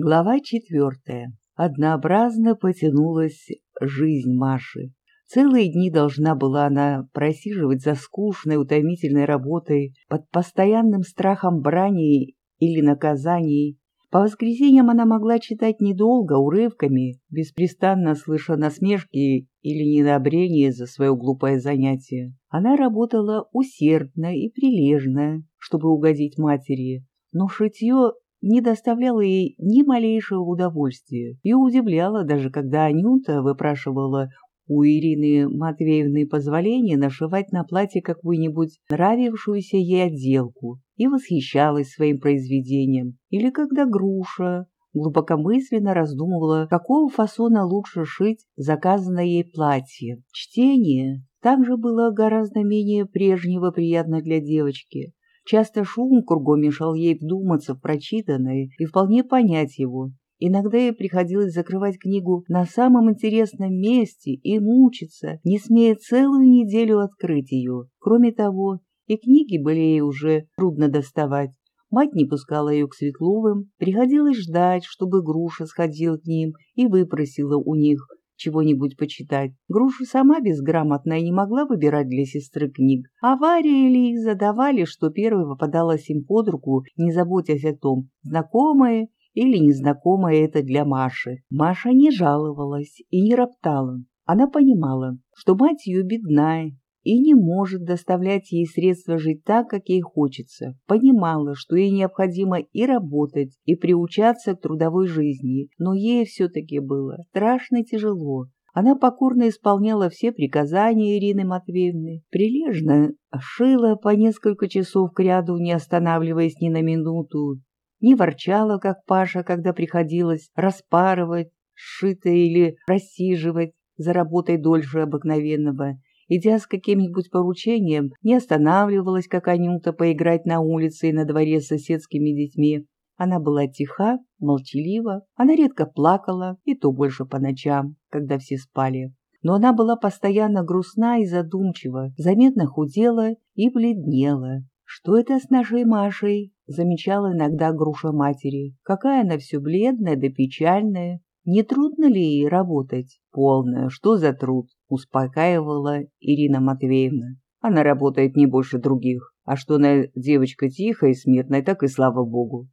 Глава четвертая. Однообразно потянулась жизнь Маши. Целые дни должна была она просиживать за скучной, утомительной работой, под постоянным страхом брани или наказаний. По воскресеньям она могла читать недолго, урывками, беспрестанно слыша насмешки или недобрение за свое глупое занятие. Она работала усердно и прилежно, чтобы угодить матери, но шитье не доставляло ей ни малейшего удовольствия и удивляло даже, когда Анюта выпрашивала у Ирины Матвеевны позволение нашивать на платье какую-нибудь нравившуюся ей отделку и восхищалась своим произведением, или когда Груша глубокомысленно раздумывала, какого фасона лучше шить заказанное ей платье. Чтение также было гораздо менее прежнего приятно для девочки. Часто шум кругом мешал ей вдуматься в прочитанное и вполне понять его. Иногда ей приходилось закрывать книгу на самом интересном месте и мучиться, не смея целую неделю открыть ее. Кроме того, и книги были ей уже трудно доставать. Мать не пускала ее к Светловым, приходилось ждать, чтобы Груша сходила к ним и выпросила у них чего-нибудь почитать. Груша сама безграмотная не могла выбирать для сестры книг, а Варя и Лиза давали, что первой попадалась им под руку, не заботясь о том, знакомое или незнакомое это для Маши. Маша не жаловалась и не роптала. Она понимала, что мать ее бедная, и не может доставлять ей средства жить так, как ей хочется. Понимала, что ей необходимо и работать, и приучаться к трудовой жизни, но ей все-таки было страшно тяжело. Она покорно исполняла все приказания Ирины Матвеевны, прилежно шила по несколько часов к ряду, не останавливаясь ни на минуту, не ворчала, как Паша, когда приходилось распарывать, сшитое или рассиживать за работой дольше обыкновенного, идя с каким-нибудь поручением, не останавливалась, как Анюта, поиграть на улице и на дворе с соседскими детьми. Она была тиха, молчалива, она редко плакала, и то больше по ночам, когда все спали. Но она была постоянно грустна и задумчива, заметно худела и бледнела. «Что это с нашей Машей?» — замечала иногда груша матери. «Какая она все бледная да печальная. Не трудно ли ей работать? Полная, что за труд? Успокаивала Ирина Матвеевна. Она работает не больше других. А что она девочка тихая и смирная, так и слава богу.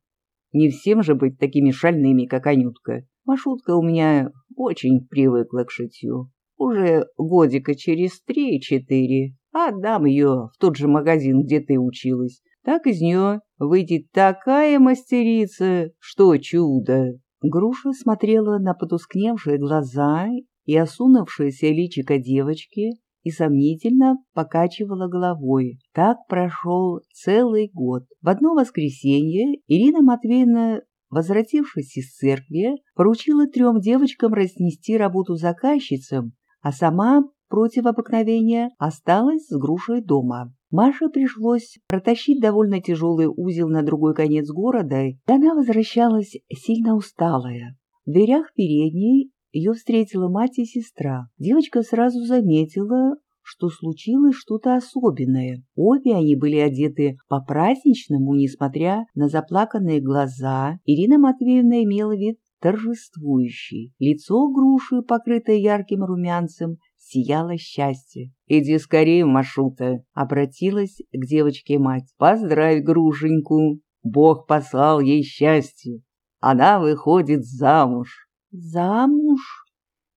Не всем же быть такими шальными, как Анютка. Машутка у меня очень привыкла к шитью. Уже годика через три-четыре отдам ее в тот же магазин, где ты училась. Так из нее выйдет такая мастерица, что чудо. Груша смотрела на потускневшие глаза и осунувшееся личико девочки и сомнительно покачивала головой. Так прошел целый год. В одно воскресенье Ирина Матвеевна, возвратившись из церкви, поручила трем девочкам разнести работу заказчицам, а сама против обыкновения осталась с грушей дома. Маше пришлось протащить довольно тяжелый узел на другой конец города, и она возвращалась сильно усталая. В дверях передней ее встретила мать и сестра. Девочка сразу заметила, что случилось что-то особенное. Обе они были одеты по-праздничному, несмотря на заплаканные глаза. Ирина Матвеевна имела вид торжествующий. Лицо груши, покрытое ярким румянцем, сияло счастье. «Иди скорее, Машута!» — обратилась к девочке мать. «Поздравь грушеньку! Бог послал ей счастье! Она выходит замуж!» «Замуж?» —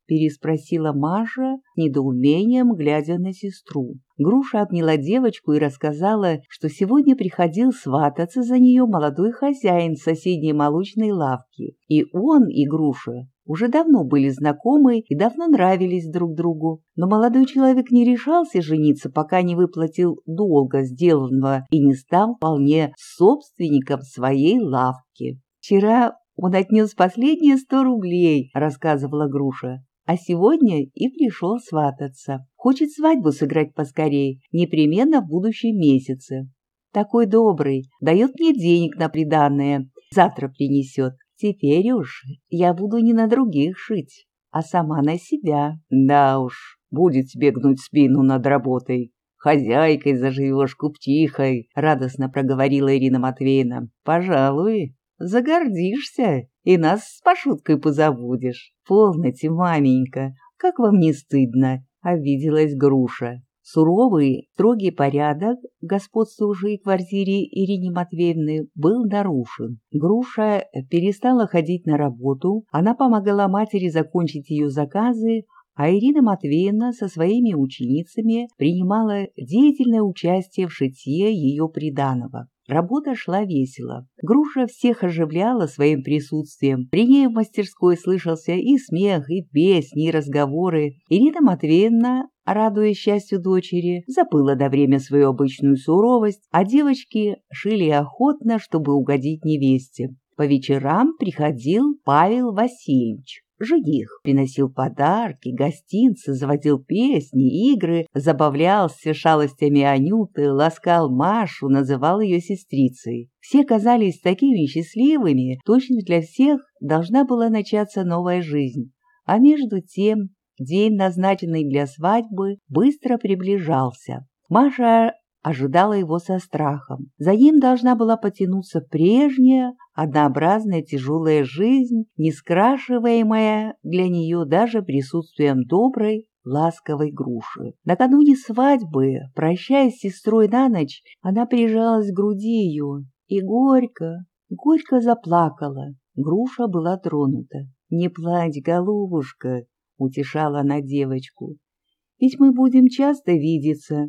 переспросила Маша, недоумением глядя на сестру. Груша обняла девочку и рассказала, что сегодня приходил свататься за нее молодой хозяин соседней молочной лавки. И он, и Груша уже давно были знакомы и давно нравились друг другу. Но молодой человек не решался жениться, пока не выплатил долга сделанного и не стал вполне собственником своей лавки. Вчера он отнес последние сто рублей, рассказывала Груша. А сегодня и пришел свататься. Хочет свадьбу сыграть поскорей, непременно в будущем месяце. Такой добрый, дает мне денег на приданное, завтра принесет. Теперь уж я буду не на других шить, а сама на себя. Да уж, будет тебе гнуть спину над работой. Хозяйкой заживешь, куптихой, радостно проговорила Ирина Матвеевна. Пожалуй, загордишься и нас с пошуткой позабудешь. Полноте, маменька, как вам не стыдно, обиделась груша. Суровый, строгий порядок, господствовавший квартире Ирине Матвеевны, был нарушен. Груша перестала ходить на работу, она помогала матери закончить ее заказы, а Ирина Матвеевна со своими ученицами принимала деятельное участие в шитье ее приданого. Работа шла весело. Груша всех оживляла своим присутствием. При ней в мастерской слышался и смех, и песни, и разговоры. Ирина Матвеевна, радуясь счастью дочери, забыла до время свою обычную суровость, а девочки шили охотно, чтобы угодить невесте. По вечерам приходил Павел Васильевич. Жених приносил подарки, гостинцы, заводил песни, игры, забавлялся шалостями Анюты, ласкал Машу, называл ее сестрицей. Все казались такими счастливыми, точно для всех должна была начаться новая жизнь. А между тем день, назначенный для свадьбы, быстро приближался. Маша ожидала его со страхом. За ним должна была потянуться прежняя, однообразная тяжелая жизнь, не скрашиваемая для нее даже присутствием доброй, ласковой груши. Накануне свадьбы, прощаясь с сестрой на ночь, она прижалась к груди ее и горько, горько заплакала. Груша была тронута. «Не плачь, голубушка!» — утешала она девочку. «Ведь мы будем часто видеться,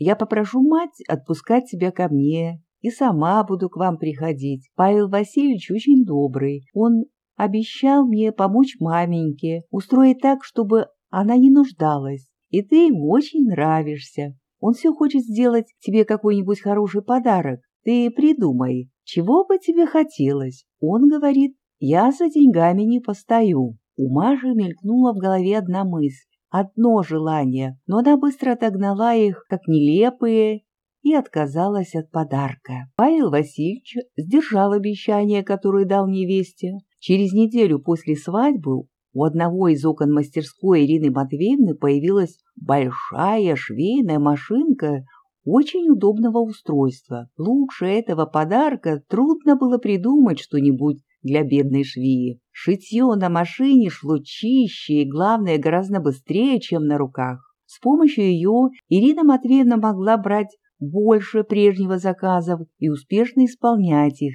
я попрошу мать отпускать тебя ко мне и сама буду к вам приходить. Павел Васильевич очень добрый. Он обещал мне помочь маменьке, устроить так, чтобы она не нуждалась. И ты ему очень нравишься. Он все хочет сделать тебе какой-нибудь хороший подарок. Ты придумай, чего бы тебе хотелось. Он говорит, я за деньгами не постою. У Маши мелькнула в голове одна мысль одно желание, но она быстро отогнала их, как нелепые, и отказалась от подарка. Павел Васильевич сдержал обещание, которое дал невесте. Через неделю после свадьбы у одного из окон мастерской Ирины Матвеевны появилась большая швейная машинка очень удобного устройства. Лучше этого подарка трудно было придумать что-нибудь для бедной швеи. Шитье на машине шло чище и, главное, гораздо быстрее, чем на руках. С помощью ее Ирина Матвеевна могла брать больше прежнего заказов и успешно исполнять их,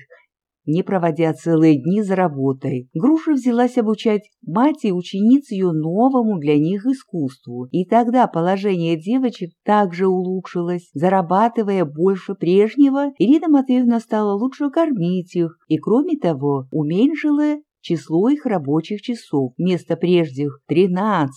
не проводя целые дни за работой. Груша взялась обучать мать и учениц ее новому для них искусству, и тогда положение девочек также улучшилось. Зарабатывая больше прежнего, Ирина Матвеевна стала лучше кормить их и, кроме того, уменьшила число их рабочих часов. Вместо прежних 13-14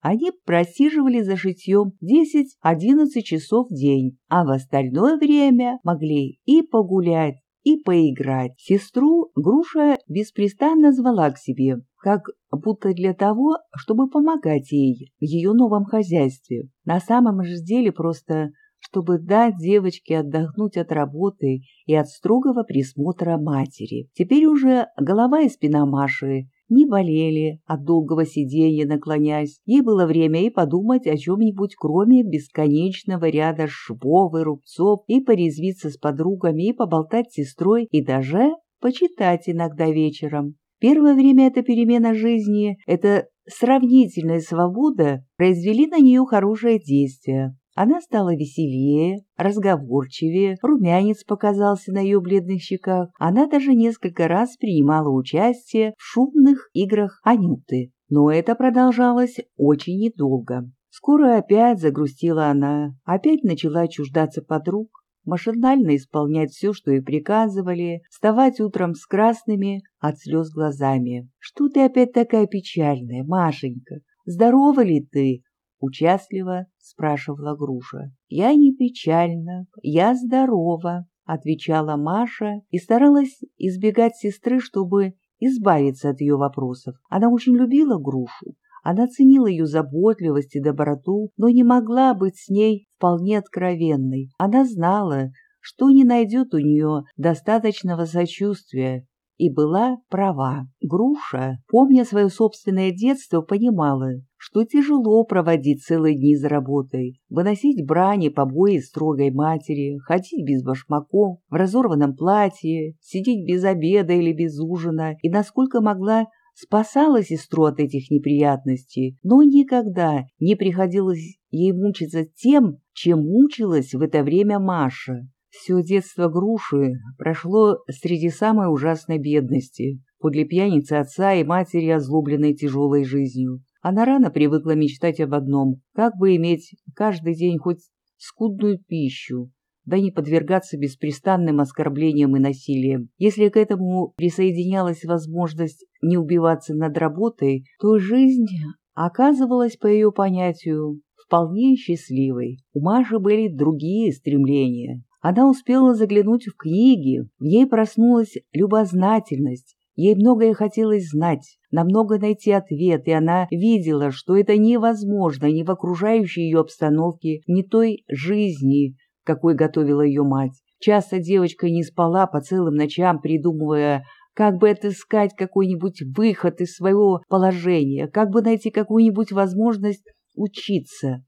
они просиживали за шитьем 10-11 часов в день, а в остальное время могли и погулять, и поиграть. Сестру Груша беспрестанно звала к себе, как будто для того, чтобы помогать ей в ее новом хозяйстве. На самом же деле просто чтобы дать девочке отдохнуть от работы и от строгого присмотра матери. Теперь уже голова и спина Маши не болели от долгого сидения, наклонясь. Ей было время и подумать о чем-нибудь, кроме бесконечного ряда швов и рубцов, и порезвиться с подругами, и поболтать с сестрой, и даже почитать иногда вечером. Первое время эта перемена жизни, эта сравнительная свобода произвели на нее хорошее действие. Она стала веселее, разговорчивее, румянец показался на ее бледных щеках. Она даже несколько раз принимала участие в шумных играх Анюты. Но это продолжалось очень недолго. Скоро опять загрустила она, опять начала чуждаться подруг, машинально исполнять все, что ей приказывали, вставать утром с красными от слез глазами. «Что ты опять такая печальная, Машенька? Здорова ли ты?» Участливо спрашивала Груша. «Я не печальна, я здорова», — отвечала Маша и старалась избегать сестры, чтобы избавиться от ее вопросов. Она очень любила Грушу. Она ценила ее заботливость и доброту, но не могла быть с ней вполне откровенной. Она знала, что не найдет у нее достаточного сочувствия и была права. Груша, помня свое собственное детство, понимала, что тяжело проводить целые дни за работой, выносить брани, побои строгой матери, ходить без башмаков, в разорванном платье, сидеть без обеда или без ужина, и насколько могла спасала сестру от этих неприятностей, но никогда не приходилось ей мучиться тем, чем мучилась в это время Маша. Все детство груши прошло среди самой ужасной бедности, подле пьяницы отца и матери, озлобленной тяжелой жизнью. Она рано привыкла мечтать об одном – как бы иметь каждый день хоть скудную пищу, да не подвергаться беспрестанным оскорблениям и насилиям. Если к этому присоединялась возможность не убиваться над работой, то жизнь оказывалась, по ее понятию, вполне счастливой. У Маши были другие стремления. Она успела заглянуть в книги, в ней проснулась любознательность, Ей многое хотелось знать, на много найти ответ, и она видела, что это невозможно ни в окружающей ее обстановке, ни той жизни, какой готовила ее мать. Часто девочка не спала по целым ночам, придумывая, как бы отыскать какой-нибудь выход из своего положения, как бы найти какую-нибудь возможность учиться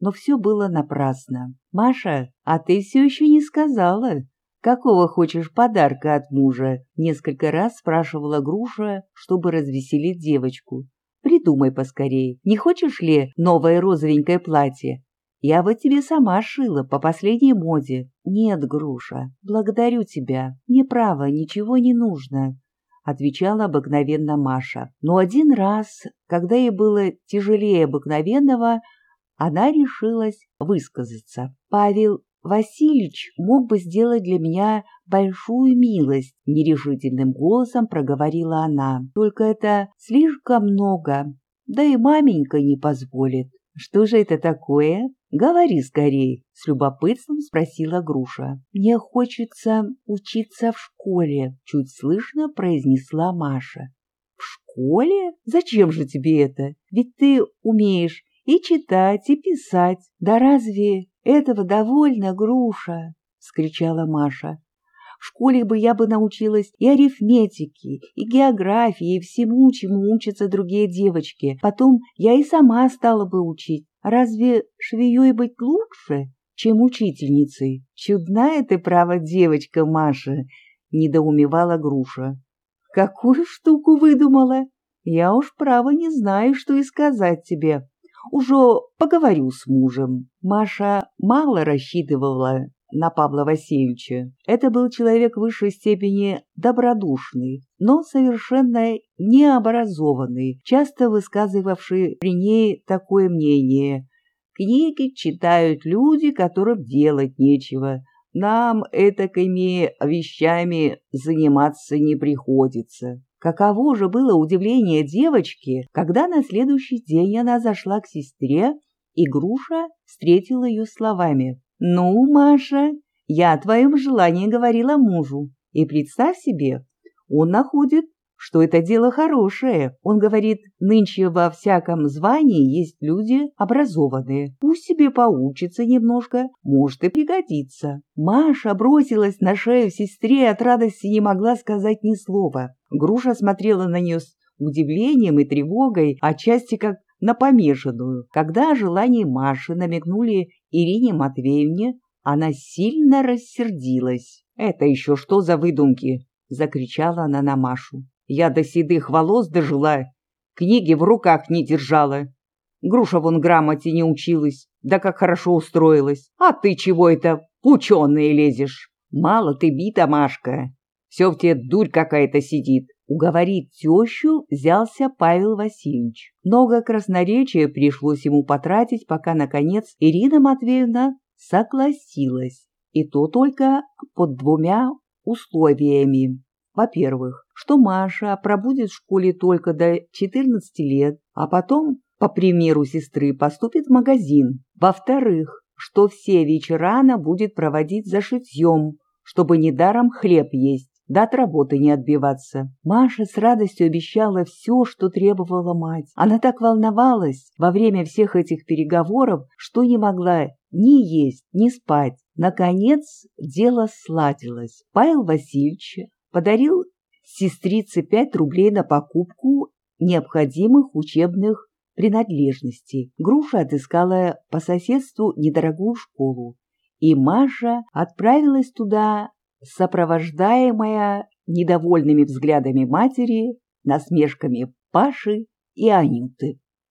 но все было напрасно. «Маша, а ты все еще не сказала, какого хочешь подарка от мужа?» Несколько раз спрашивала Груша, чтобы развеселить девочку. «Придумай поскорей, не хочешь ли новое розовенькое платье? Я вот тебе сама шила по последней моде». «Нет, Груша, благодарю тебя. Мне право, ничего не нужно», — отвечала обыкновенно Маша. Но один раз, когда ей было тяжелее обыкновенного, она решилась высказаться. «Павел Васильевич мог бы сделать для меня большую милость», — нерешительным голосом проговорила она. «Только это слишком много, да и маменька не позволит». «Что же это такое?» «Говори скорей», — с любопытством спросила Груша. «Мне хочется учиться в школе», — чуть слышно произнесла Маша. «В школе? Зачем же тебе это? Ведь ты умеешь и читать, и писать. Да разве этого довольно, Груша? — скричала Маша. В школе бы я бы научилась и арифметике, и географии, и всему, чему учатся другие девочки. Потом я и сама стала бы учить. Разве швеей быть лучше, чем учительницей? Чудная ты, право, девочка, Маша, — недоумевала Груша. Какую штуку выдумала? Я уж, право, не знаю, что и сказать тебе. Уже поговорю с мужем. Маша мало рассчитывала на Павла Васильевича. Это был человек в высшей степени добродушный, но совершенно необразованный, часто высказывавший при ней такое мнение. Книги читают люди, которым делать нечего. Нам этакими вещами заниматься не приходится. Каково же было удивление девочки, когда на следующий день она зашла к сестре, и Груша встретила ее словами. «Ну, Маша, я о твоем желании говорила мужу, и представь себе, он находит что это дело хорошее. Он говорит, нынче во всяком звании есть люди образованные. Пусть себе поучится немножко, может и пригодится. Маша бросилась на шею сестре от радости не могла сказать ни слова. Груша смотрела на нее с удивлением и тревогой, отчасти как на помешанную. Когда о желании Маши намекнули Ирине Матвеевне, она сильно рассердилась. «Это еще что за выдумки?» — закричала она на Машу. Я до седых волос дожила, книги в руках не держала. Груша вон грамоте не училась, да как хорошо устроилась. А ты чего это ученые лезешь? Мало ты бита, Машка. Все в тебе дурь какая-то сидит. Уговорить тещу взялся Павел Васильевич. Много красноречия пришлось ему потратить, пока, наконец, Ирина Матвеевна согласилась. И то только под двумя условиями. Во-первых, что Маша пробудет в школе только до 14 лет, а потом, по примеру сестры, поступит в магазин. Во-вторых, что все вечера она будет проводить за шитьем, чтобы недаром хлеб есть, да от работы не отбиваться. Маша с радостью обещала все, что требовала мать. Она так волновалась во время всех этих переговоров, что не могла ни есть, ни спать. Наконец дело сладилось. Павел Васильевич подарил сестрице пять рублей на покупку необходимых учебных принадлежностей. Груша отыскала по соседству недорогую школу, и Маша отправилась туда, сопровождаемая недовольными взглядами матери, насмешками Паши и Анюты.